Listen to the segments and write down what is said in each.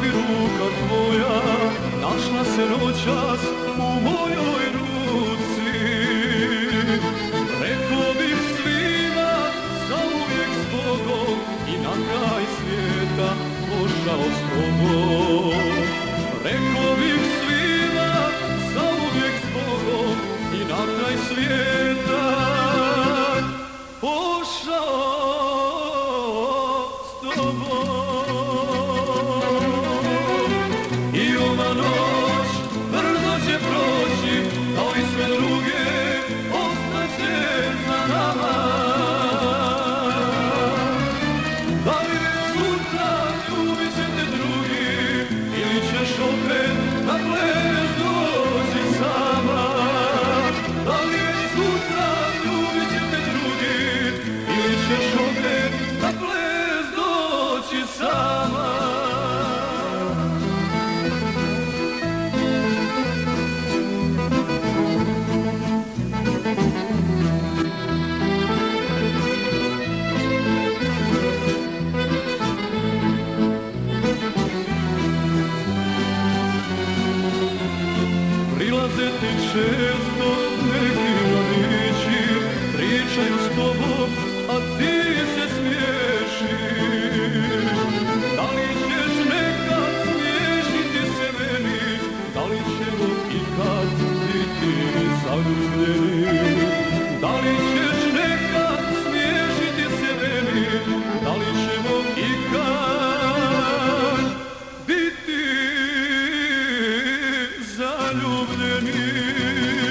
bi ruka tvoja našla se noćas u mojoj ruci. Rekao bih svima zauvijek s Bogom i na kraj svijeta pošao s tobom. Rekao bih svima zauvijek s Bogom i na kraj svijeta pošao sama ti često neki mladići, pričaju s tobom, a ti alnını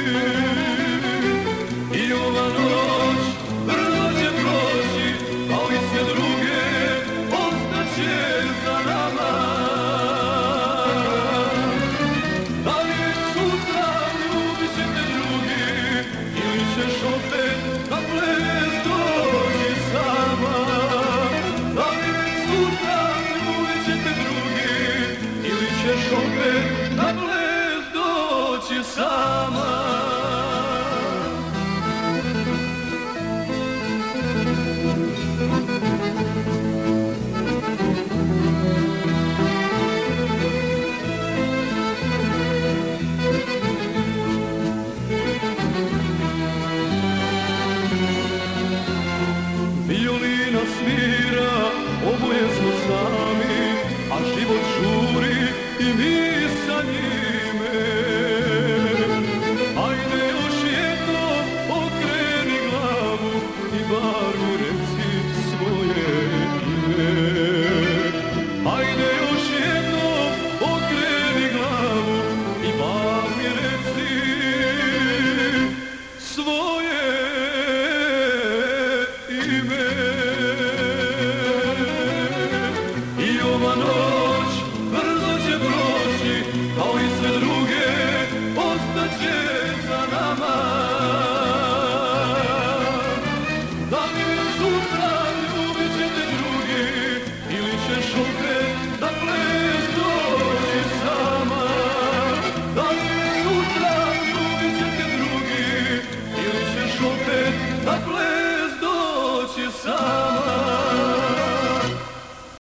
Mama.